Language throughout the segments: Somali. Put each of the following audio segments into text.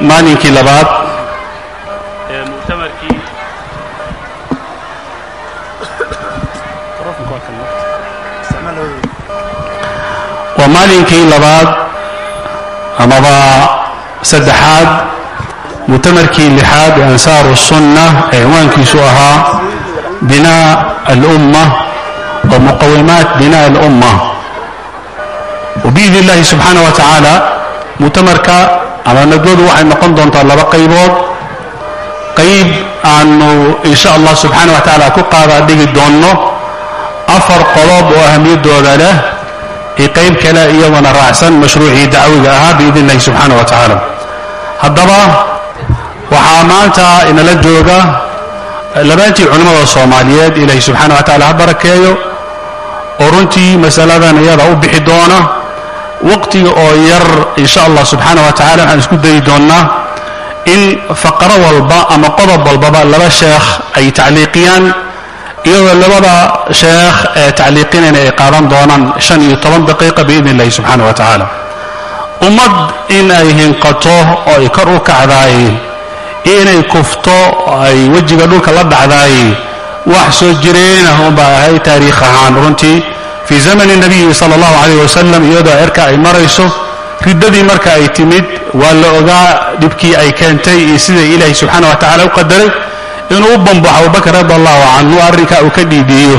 maalinkii labaad? Waa maalinkii labaad amaba saddexaad mutamarkii lixaad ee ansaaru sunna ee cinwaankiisu ahaa binaa alumma oo muqawimaat binaa alumma. Wabiidni illaahi subxaana wa tacaala mutamarka ama nadwadu waxay noqon doontaa laba qaybood. Qayb aanu insha allah subxaana wa tacaala ku qaadaa dhigi doonno. Afar qodob oo ahamiyaddooda leh iyo qayb kale iyaguna raacsan mashruucii dacwiga ahaa biidni illahi subxaana wa tacaala haddaba waxaa maanta inala jooga labaantii culimmada soomaaliyeed ilaahay subxaana wa tacala ha barakeeyo. Oo runtii masaladan iyada u bixi doona waqtiga oo yar insha allah subxaana wa tacala waxaan isku dayi doonnaa in faqro walba ama qodob walbaba laba sheekh ay tacliiqiyaan iyadoo labada sheekh ee tacliiqinayna ay qaadan doonaan shan iyo toban daqiiqa biidni illahi subxaana wa tacaala ummad in ay hinqato oo ay kor u kacdaay inay kufto ay wejiga dhulka la dhacdaay wax soo jireenah unbaa ahay taariikh ahaan. Runtii fii zamani nabiyi sala allahu calayh wasalam iyadoo cirka ay marayso. Riddadii marka ay timid waa la ogaa dhibkii ay keentay iyo siday ilaahay subxaana wa tacala u qadaray inuu u bambaxo abubakar radi allahu canhu arrinka uu ka dhiibiyo.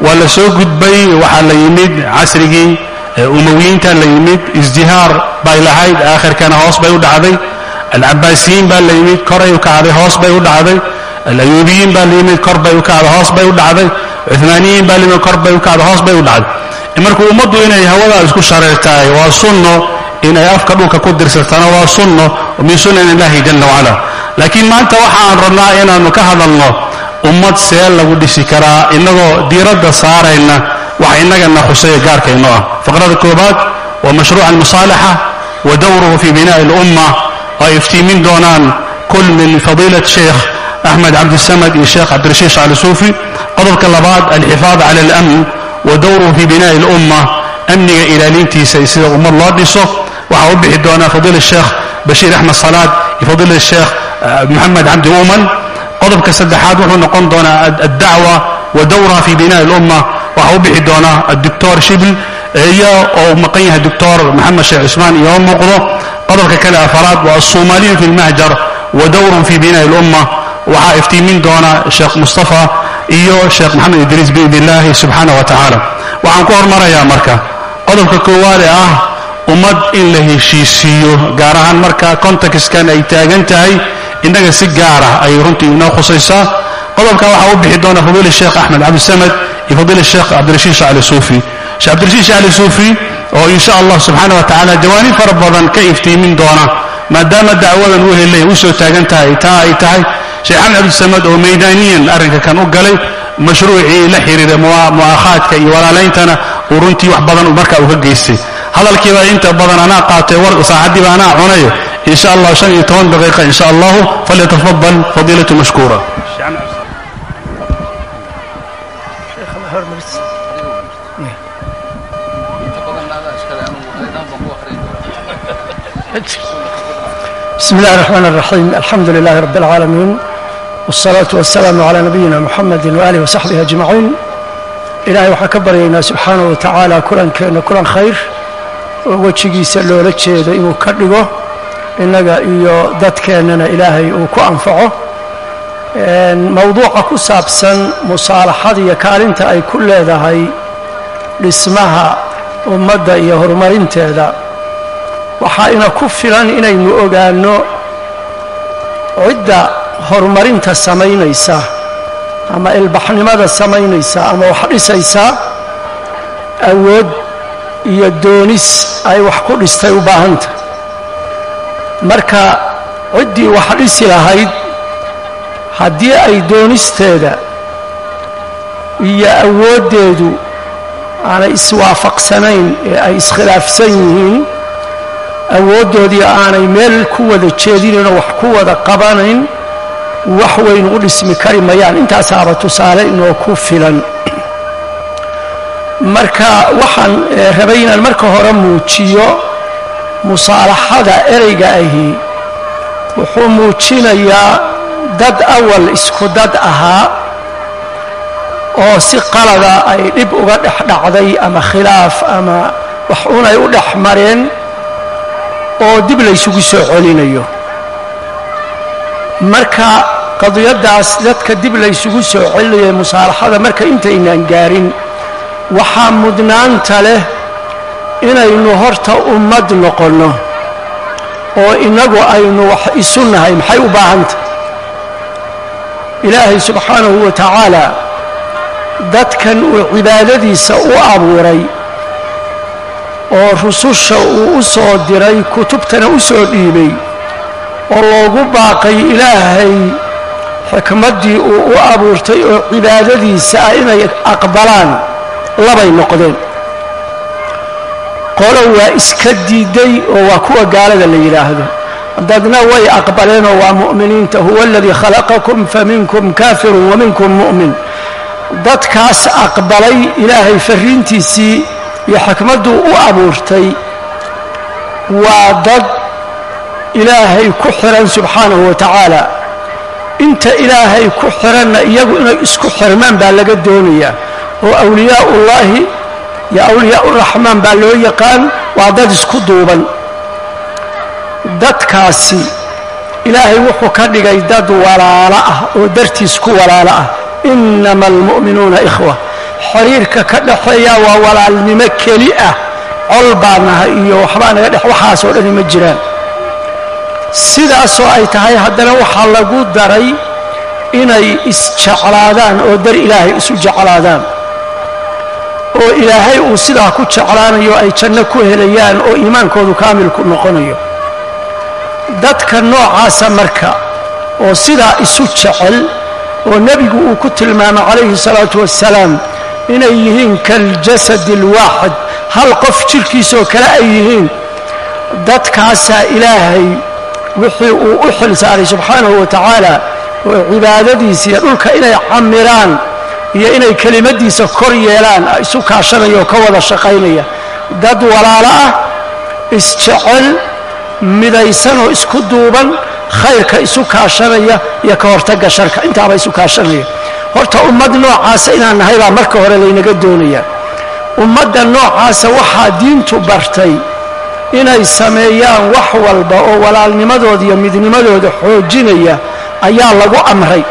Waa la soo gudbay waxaa la yimid casrigii umawiyiinta la yimid isdihaar bay lahayd aakhirkana hoos bay u dhacday. Alcabaasiyiin baa la yimid koray u kacday hoos bay u dhacday alayuubiyiin baa la yimid kor bay u kacday hoos bay u dhacday. Cumaaniyiin baa la yimid kor bay u kacday hoos bay u dhacday. Marka ummaddu inay hawadaa isku shareertahay waa sunno inay afka dhulka ku dirsatana waa sunno min sunan illahi jala wacala. Laakiin maanta waxaan rabnaa inaannu ka hadalno ummad see lagu dhisi karaa innagoo diiradda saarayna wax innagana khusaya gaarkayno ah. Faqrada koobaad waa mashruuca almusaalaxa wa dowruhu fi bina'i alumma oo ay iftiimin doonaan kul min fadiilat sheekh axmed cabdisamad iyo sheekh cabdirashiid shacli suufi qodobka labaad alxifaad cala alamn wa dowruhu fi bina'i alumma amniga ilaalintiisa iyo sida ummad loo dhiso waxaa u bixi doonaa fadiila sheekh bashiir axmed salaad iyo fadiila sheekh moxamed cabdi uuman qodobka saddexaad wuxuu noqon doonaa addacwa wa dowraha fi bina'i alumma waxaa u bixi doonaa adoctor shibl iyo oo maqan yahay doctor maxamed sheekh cusmaan iyo muuqdo qodobka kale afaraad waa alsoomaaliyu fi lmahjar wa dowrun fi bina'i alumma waxaa iftiimin doona sheekh mustafa iyo sheekh maxamed idriis biidn illahi subxaana wa tacaala. Waxaan ku hormarayaa marka qodobka koowaad ee ah ummad in la heshiisiiyo gaar ahaan marka kontakiskan ay taagan tahay innaga si gaara ayay runtii inoo khusaysaa. Qodobka waxaa u bixi doona fadiila sheekh axmed cabdisamad iyo fadiila sheekh cabdirashiid shacli suufi. Sheekh cabdirashiid shacli suufi oo insha allah subxaana wa tacaala jawaanib fara badan ka iftiimin doona maadaama dacwadan u helay u soo taagan tahay taa ay tahay sheekh xamed cabdisamad oo maydaaniyan arrinka kan u galay mashruucii la xiriira mu'aakhaadka iyo walaalayntana uu runtii wax badan markaa uga geystay. Hadalkiiba inta badan anaa qaatay war saacaddiiba anaa cunayo. Insha allah shan iyo toban daqiiqa insha allahu falyatafadal fadiilatu mashkuura. Bismi illahi raxmaan raxiim alxamdu lilahi rab اlcaalamiin والصلاة والسلام على نبينا محمد وآله وصحبه أجمعين إلهي waxaa ka baryaynaa subxaanaه wa tacaala kulankeenna kulan khayr oo wejigiisa loola jeedo inuu ka dhigo innaga iyo dadkeennana ilaahay uu ku anfaco mowduuca ku saabsan musaalaxada iyo kaalinta ay ku leedahay dhismaha ummadda iyo horumarinteeda waxaa ina ku filan inaynu ogaanno cidda horumarinta samaynaysa ama ilbaxnimada samaynaysa ama wax dhisaysa awood iyo doonis ay wax ku dhistay u baahanta. Marka ciddii wax dhisi lahayd haddii ay doonisteeda iyo awooddeedu aanay iswaafaqsanayn ee ay iskhilaafsan yihiin awooddoodii aanay meel ku wada jeedinaynoo wax ku wada qabanayn wax weyn u dhismi kari mayaan. Intaasaaba tusaale inoo ku filan. Marka waxaan rabay inaan marka hore muujiyo musaalaxada ereyga ahi. Wuxuu muujinayaa dad awal isku dad ahaa oo si qalada ay dhib uga dhex dhacday ama khilaaf ama wax unay u dhex mareen oo dib laysugu soo celinayo. Marka qadiyaddaas dadka dib laysugu soo celinayo musaalaxada marka intaynaan gaarin waxaa mudnaanta leh inaynu horta ummad noqonno oo innagu aynu wax isu nahay. Maxay u baahantah ilaahay subxaanahu wa tacaala dadkan uu cibaadadiisa u abuuray oo rususha uu u soo diray kutubtana u soo dhiibay oo loogu baaqay ilaahay xikmaddii uu u abuurtay oo cibaadadiisa ah inay aqbalaan labay noqdeen. Qolo waa iska diiday oo waa kuwa gaalada la yidhaahdo. Dadna way aqbaleenoo waa mu'miniinta huwa aladii khalaqakum faminkum kaafirun waminkum mu'min. Dadkaas aqbalay ilaahay farriintiisii iyo xikmadduu u abuurtay waa dad ilaahay ku xiran subxaanahu wa tacaala inta ilaahay ku xiranna iyagu inay isku xirmaan baa laga doonayaa. oo awliyaaullaahi iyo awliyaa'uraxmaan baa loo yaqaan waa dad isku duuban. Dadkaasi ilaahay wuxuu ka dhigay dad walaalo ah oo dartiis ku walaalo ah. Innama almu'minuuna ikhwa. Xiriirka ka dhaxeeya waa walaalnimo keli ah. Col baa nahay iyo waxbaa naga dhex waxaasoo dhani ma jiraan sidaasoo ay tahay haddana waxaa lagu daray inay isjeclaadaan oo dar ilaahay isu jeclaadaan. Oo ilaahay uu sidaa ku jeclaanayo ay janno ku helayaan oo iimaankoodu kaamilku noqonayo. Dadka noocaasa marka oo sidaa isu jecel oo nebigu uu ku tilmaamay calayhi salaatu wassalaam inay yihiin kaljasadi alwaaxid hal qof jirkiisoo kale ay yihiin dadkaasaa ilaahay wixii uu u xil saaray subxaanahu wa tacaala oo cibaadadiisa iyo dhulka inay camiraan iyo inay kelimaddiisa kor yeelaan isu kaashanaya oo ka wada shaqaynaya. Dad walaalo ah isjecel midaysan oo isku duuban khayrka isu kaashanaya iyo ka hortagga sharka. Intaaba isu kaashanaya. Horta ummad noocaasa inaan nahay baa marka hore laynaga doonayaa. Ummadda noocaasa waxaa diintu bartay inay sameeyaan wax walba oo walaalnimadooda iyo midnimadooda xoojinaya ayaa lagu amray.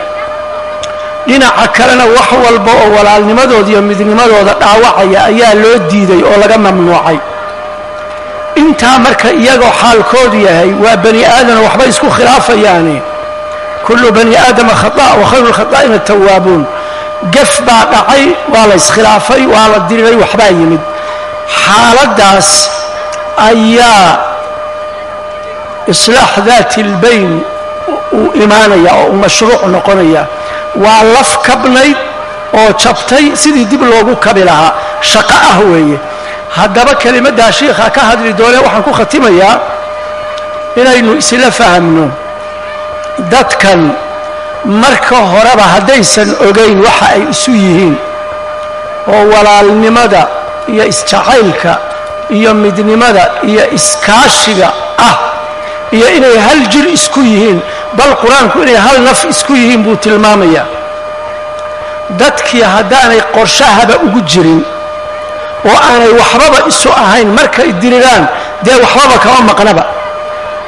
Dhinaca kalena wax walba oo walaalnimadooda iyo midnimadooda dhaawacaya ayaa loo diiday oo laga mamnuucay. Intaa marka iyagoo xaalkoodu yahay waa bani aadam waxba isku khilaafayaane. Kullu bani aadama khata' wa khayru lkhataa'ina tawaabuun gaf baa dhacay waa la iskhilaafay waa la diriray waxbaa yimid. Xaaladdaas ayaa islaax daati lbayn uu imaanaya oo uu mashruuc noqonaya. Waa laf kabnayd oo jabtay sidii dib loogu kabi lahaa. Shaqo ah weeye. Haddaba kelimaddaa shiikha ka hadli doonee waxaan ku khatimayaa inaynu isla fahamno dadkan marka horeba haddaysan ogayn waxa ay isu yihiin oo walaalnimada iyo isjacaylka iyo midnimada iyo iskaashiga ah iyo inay hal jir isku yihiin bal qur'aanku inay hal naf isku yihiin buu tilmaamayaa dadkii haddaanay qorshahaba ugu jirin oo aanay waxbaba isu ahayn markay diriraan dee waxbaba kama maqnaba.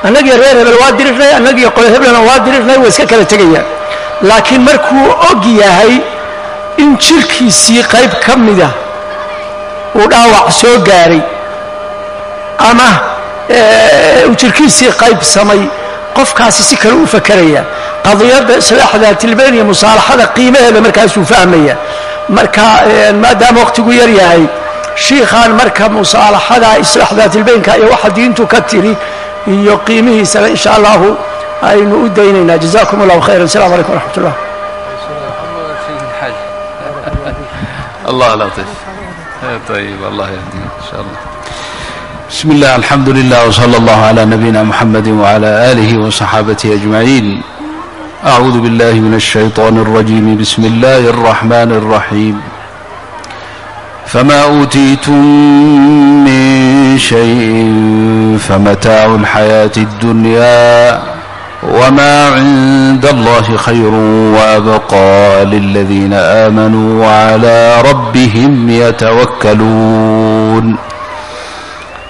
Annagii reer hebel waa dirirnay annagii qole heblena waa dirirnay way iska kala tegayaan. Laakiin markuu og yahay in jirkiisii qayb ka mida uu dhaawac soo gaaray ama uu jirkiisii qayb samay qofkaasi si kale u fakeraya qadiyadda islaax daatilbayn iyo musaalaxada qiimaheeda markaasuu fahmaya marka maadaama waqtigu yar yahay shiikhaan marka musaalaxada islaax daatilbaynka iyo waxa diintu ka tiri iyo qiimihiisana in sha allahu aynu u daynaynaa jazakum allahu khayra asalamu calaykum waraxmat ullah الله لطيف طيب الله يهديك ان شاء الله بسم الله الحمد لله وصلى الله على نبينا محمد وعلى آله وصحابته أجمعين أعوذ بالله من الشيطان الرجيم بسم الله الرحمن الرحيم فما أوتيتم من شيء فمتاع الحياة الدنيا وما عند الله خير وأبقى للذين آمنوا وعلى ربهم يتوكلون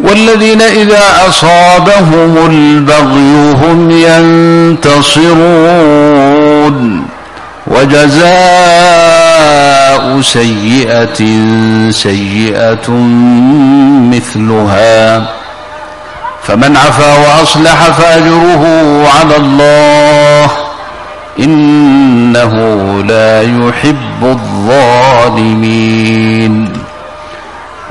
والذين إذا أصابهم البغي هم ينتصرون وجزاء سيئة سيئة مثلها فمن عفى وأصلح فأجره على الله إنه لا يحب الظالمين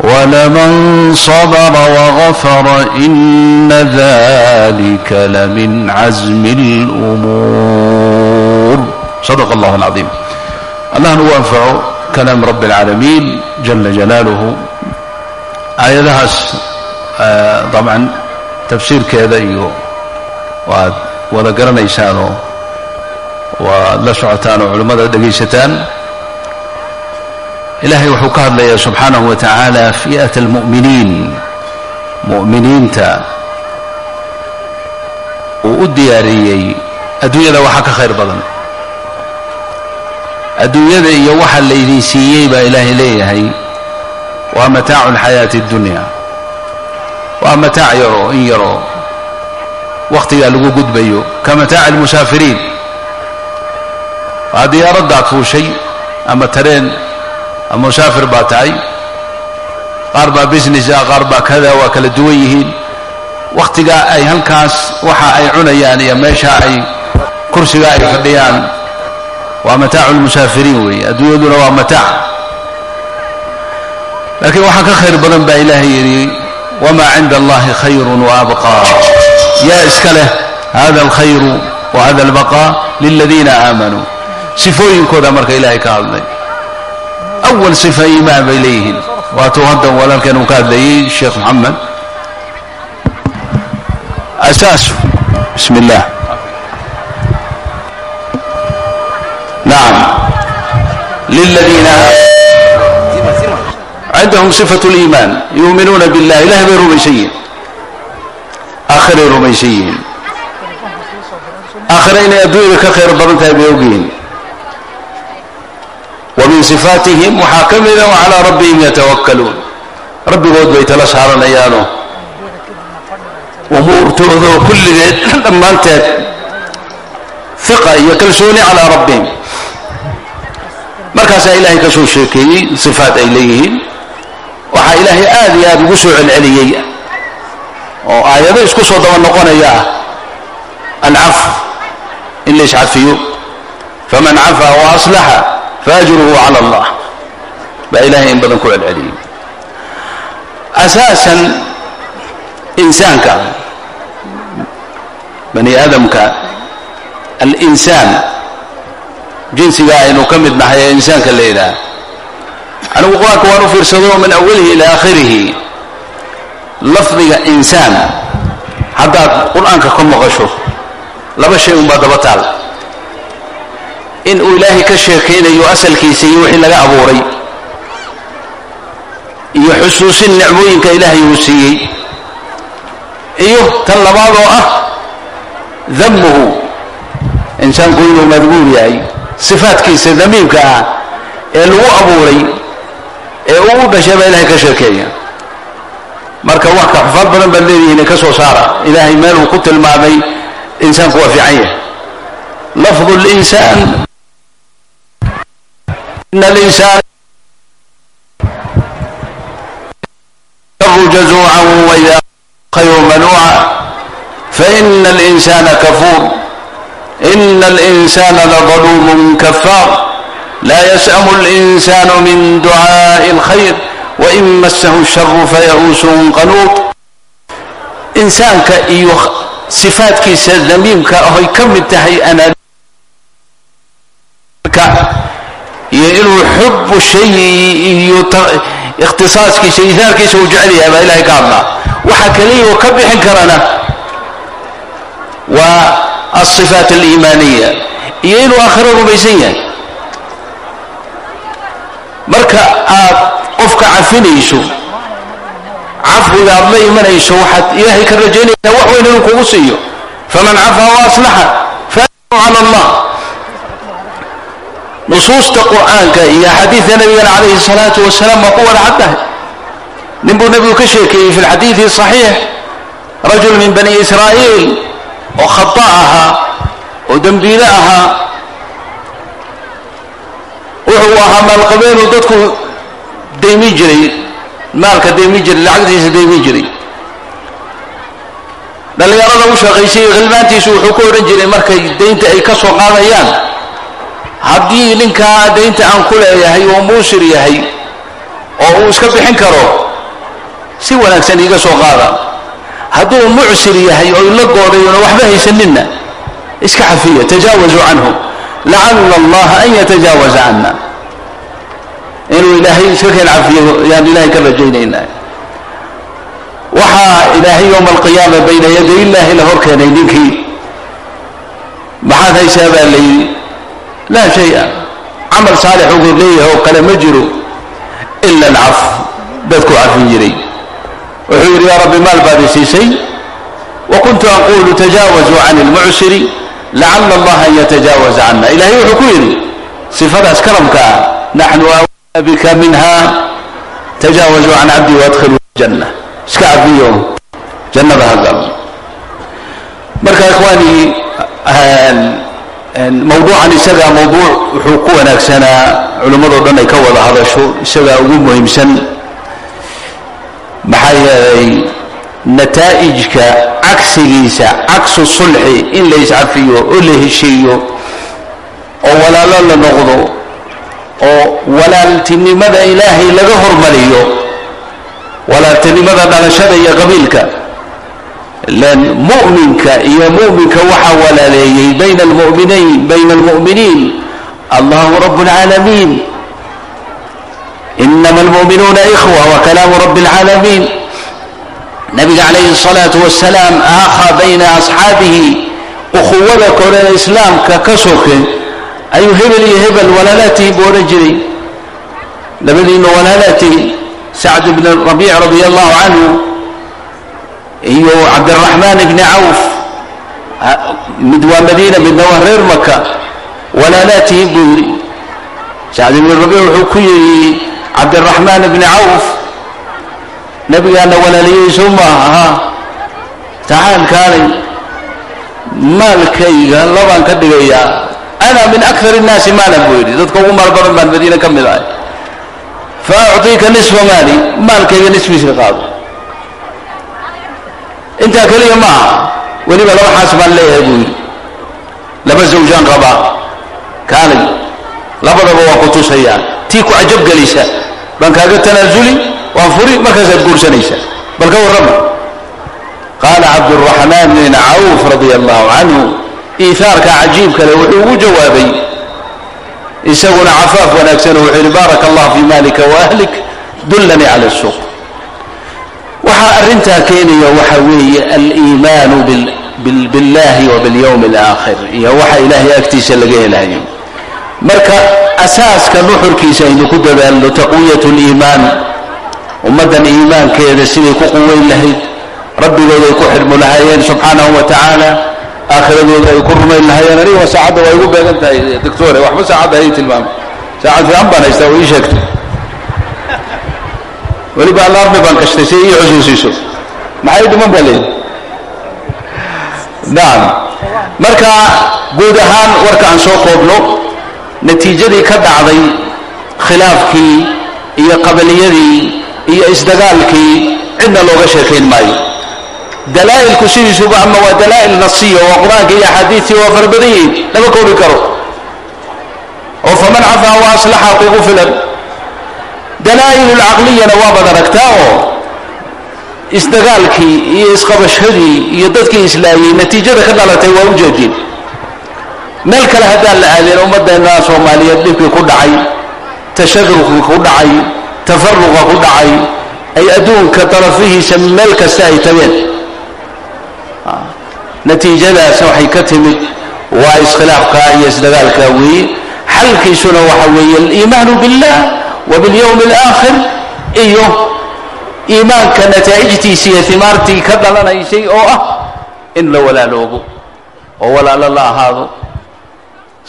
ولمن صبر وغفر إن ذلك لمن عزم الأمور صدق الله العظيم الله هو أنفع كلام رب العالمين جل جلاله aayadahaas dabcan tafsiirkeeda iyo waad wada garanaysaanoo waad la socotaan oo culimmada dhegaysataan ilaahay wuxuu ka hadlayaa subxaanahu wa tacaala fi'at almu'miniin. Mu'miniinta uu u diyaariyey adduunyada waxa ka khayr badan. Adduunyada iyo waxa laydin siiyey baa ilaahay leeyahay waa mataacu alxayaati addunya waa mataac yaroo in yaroo wakhtigaa lagu gudbayo ka mataaci almusaafiriin waa diyaaraddaad fuushay ama tareen ama musaafir baa tahay. Qaar baa business ah qaar baa kada waa kala duwan yihiin. Wakhtigaa ay halkaas waxa ay cunayaan iyo meesha ay kursiga ay fadhiyaan waa mataacu lmusaafiriin weeye. Adduunyaduna waa mataac. Laakiin waxaa ka khayr badan baa ilaahay yidhi wamaa cinda allahi khayrun waabqaa yaa iska leh hada alkhayru wa hada albaqaa liladiina aamanuu sifooyinkooda marka ilaahay ka hadlay awal sifa iimaan bay leeyihiin waatuu haddan walaalkeen uu ka hadlayey sheekh moxamed asaasu bismi illah nacam liladiina cindahum sifatu liimaan yuuminuuna billah ilahay bay rumaysan yihiin aakhiray rumaysan yihiin aakhira inay adduunyada ka khayr badan tahay bay ogyihiin sifaatihim waxaa ka mida wa calaa rabbihim yatawakkaluun. Rabbigood bay tala saaranayaano umuurtooda kulligeed dhammaanteed fiqa iyo kalsooni calaa rabbihim. Markaasaa ilaahay ka sheekeeyey sifaat ay leeyihiin. Waxaa ilaahay aad iyo aad ugu soo celceliyey oo aayado isku soo daba noqonaya ah alcaf in la faman cafaa wa faajruhu cala allah baa ilahay in badan ku celceliyey asaasan insaanka bani aadamka alinsaan jinsiga aynu ka mid nahay ee insaanka yidhaah anigu qur'aanka waan u fiirsado min awalihi ilaa aakhirihi lafdiga insaan haddaad qur'aanka ka maqasho laba shay unbaa daba taal in uu ilaahay ka sheekaynayo asalkiisa iyo wixii laga abuuray iyo xusuusin nicmooyinka ilaahay uu siiyey iyo tan labaad oo ah damuhu insaanku inuu madmuur yahay sifaadkiisa damiimka ah ee lagu abuuray ee uu u dhashay baa ilahay ka sheekeeya. Marka wax ka xufaad badan baad leedihiin ka soo saara. Ilaahay meel uu ku tilmaamay insaanku waa fiican yahay. Lafdu linsaan منوعا فإن الإنسان كفور إن الإنسان لظلوم كفار لا يسأم الإنسان من دعاء الخير وإن مسه الشر فيئوس قنوط insaanka iyo sifaadkiisa damiimka oy ka mid tahay xubu shayi iyo ikhtisaaskiisa ihaarkiisa uu jecel yahay baa ilahay ka hadlaa waxa kaliya oo ka bixin karana waa alصifaat aliimaaniya iyo inuu aakhiro rumaysan yahay marka aad qofka cafinayso cafwiga aad la imanayso waxaad ilaahay ka rajaynaysaa wax weyn inuu kugu siiyo faman cafaa waaslaxa faajru cala allah nusuusta qur'aanka iyo axaadiidka nabigana calayhi salaatu wasalaam waa ku wada cad tahay nin buu nebigu ka sheekeeyey fi lxadiidi saxiix rajul min bani israa'iil oo khata ahaa oo dembiile ahaa. Wuxuu ahaa maalqabeenu dadku daymi jiray maalka daymi jiray lacagtiisa daymi jiray. Dhallinyarada u shaqaysay khilmaantiisu wuxuu ku odhan jiray markay daynta ay ka soo qaadayaan haddii ninkaa daynta aan ku leeyahay uu muusir yahay oo uu iska bixin karo si wanaagsan iiga soo qaada. Hadduu mucsir yahay oo ila goodayona waxba haysaninna iska cafiya tajaawazuu canhu. Lacala allaha an yatajaawaza cana inuu ilaahay iska keen cafiyo yaan ilahay ka rajaynaynaa. Waxaa ilaahay yowma alqiyaama bayna yaday illaahi la hor keenay ninkii. Maxaad haysaa baa la yidhi laa shay-a camal saalix ugu leeyahay oo kale ma jiro ila alcaf dadku cafin jiray wuxuu yidhi yaa rabbi maal baad i siisay wa kuntu aquulu tajaawazuu can ilmucsiri lacala allaha an yatajaawaza cana ilahay wuxuu ku yidhi sifadaas karamka ah naxnu awlaa bika minha tajaawazuu can cabdi waadkhiluu janna iska cafiyo jannada hagal marka ikhwaani mawduucan isagaa mawduuc wuxuu ku wanaagsanaa culimmadoo dhan ay ka wada hadasho isagaa ugu muhiimsan maxaa yeelay nataa'ijka cagsigiisa cagsu sulxi in la iscafiyo oo la heshiiyo oo walaalo la noqdo oo walaaltinimada ilaahay laga hormariyo walaaltinimada dhalashada iyo qabiilka mu'minka iyo mu'minka waxaa walaaleeyey bayna almu'minayn bayna almu'miniin allahu rabb اlcaalamiin inama almu'minuuna ikhwa wa kalaamu rabbi اlcaalamiin nabiga calayhi الصalaaةu wasalaam aakha bayna asxaabihi ukhuwada kore islaamka ka soke ayuu hebel iyo hebel walaalaatihi buu odhan jiray labadiina walaalaatihi sacd bn rabiic radi allahu canhu iyo cabdiraxmaan ibni cawf mid waa madiina midna waa reer maka walaalaatihi buu yidhi sacd ibni rabiic wuxuu ku yidhi cabdiraxmaan ibni cawf nabigaana walaaliyeyso maaha ha tacaal kaalay maalkayga labaan ka dhigayaa ana min akar الnaasi maalan buu yidhi dadka ugu maal badan baan madiine ka mid ahay fa ucطiika nisfa maali maalkayga nisfiisa qaado intaa keliya ma aha. Weliba laba xaas baan leeyahay buu yidhi. Laba zawjaan qabaa kaalay labadaba waan ku tusayaa tii ku cajab gelisa baan kaaga tanaasuli waan furi markaasaad guursanaysaa bal ka warrama. Qaala cabduraxmaan bin cawf radia allahu canhu iihaarka cajiib kale wuxuu ugu jawaabay. Isaguna cafaaf wanaagsan wuxuu yidhi baaraka allah fii maalika waahlik dullanii cala suuq waxaa arrintaa keenaya waxa weeye aliimaanu biاllahi wa biاlyowmi اlaakhir iyo waxa ilaahay agtiisa laga helayo marka asaaska nuxurkiisa aynu ku dadaalno taqwiyat اliimaan ummaddan iimaankeeda siday ku quweyn lahayd rabbigooda ay ku xidhmu lahaayeen subxaanahu wa tacaala aakhiradooda ay ku rumayn lahaayeen aniga saacadda waa igu beegan tahay doctore waxba saacadda hay tilmaamay saacad fiican baan haystaa oo ii sheegtay weliba allaarmi baan kashtay si ii xusuusiiso maxay dhiman baa leeyihi nacam marka guud ahaan warka aan soo koobno natiijadii ka dhacday khilaafkii iyo qabaliyadii iyo isdagaalkii cidna looga sheekayn maayo. Dalaa'ilku sidiisuba ama waa dalaa'il nasiya waa qur'aanka iyo axaadiistii waa fara badan yihiin lama koobi karo. Oo faman cafaa wa aslaxa kugu filan dalaa'ilulcaqliyana waabaad aragtaa oo isdagaalkii iyo isqabashadii iyo dadkii islaayey natiijada ka dhalatay waa u meel kale haddaan la aadin ummaddeena soomaaliyeed dhibkii ku dhacay tashadurkii ku dhacay tafaruqa ku dhacay ay adduunka darafihiisa meel kasta ay tageen. Natiijadaas waxay ka timid waa iskhilaafka iyo isdagaalka weeye xalkiisuna waxa weeye aliimaanu billah wabilyowmi alaakhir iyo iimaanka nataa'ijtiisa iyo himaartii ka dhalanaysay oo ah in la walaaloobo oo walaalo la ahaado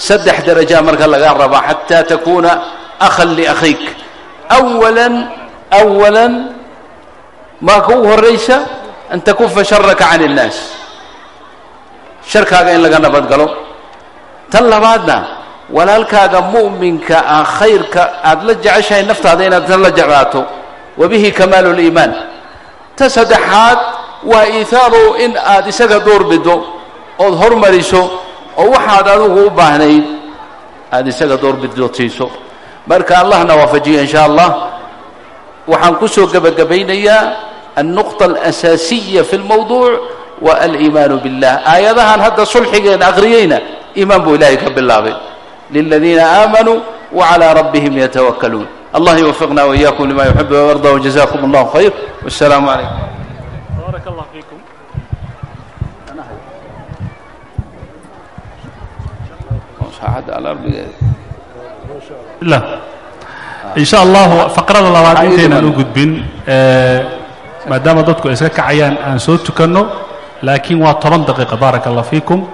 saddex darajaa marka lagaa rabaa xataa takuuna akhan liakhiik awalan awalan maa ka ugu horaysa an takufa sharaka can اnnaas sharkaaga in laga nabad galo tan labaadna walaalkaaga mu'minka ah khayrka aad la jeceshahay naftaada inaad tan la jeclaato. Wa bihi kamaalu liimaan ta saddexaad waa iithaaru in aad isaga doorbido ood hormariso oo waxaad adigu u baahnayd aad isaga doorbido siiso marka allahna waafajiya in sha allah. Waxaan ku soo gebagabaynayaa alnuqطa alasaasiya fi lmawduuc wa aliimaanu billah. Aayadahan hadda sulxigeen aqriyeyna iimaan buu ilahay ka bilaabay liladiina aamanuu wacalى rabbihim yatawakkaluun allah yuwafiqna wإiyakum lima yuxib وyarضى wjazakum اllah khayr wالsalaamu عalaykum بارك الله فيكم لا إن شاء الله فقرada labaad intaynan u gudbin maadaama dadku ay iska kacayaan aan soo tukanno laakiin waa toban daqiiqa baaraka allah fiikum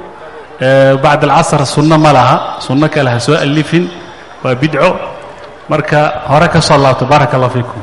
bacd alcasr sunno ma laha. Sunno kale ha soo alifin waa bidco. Marka hore ka soo laabto. Baaraka allah fiikum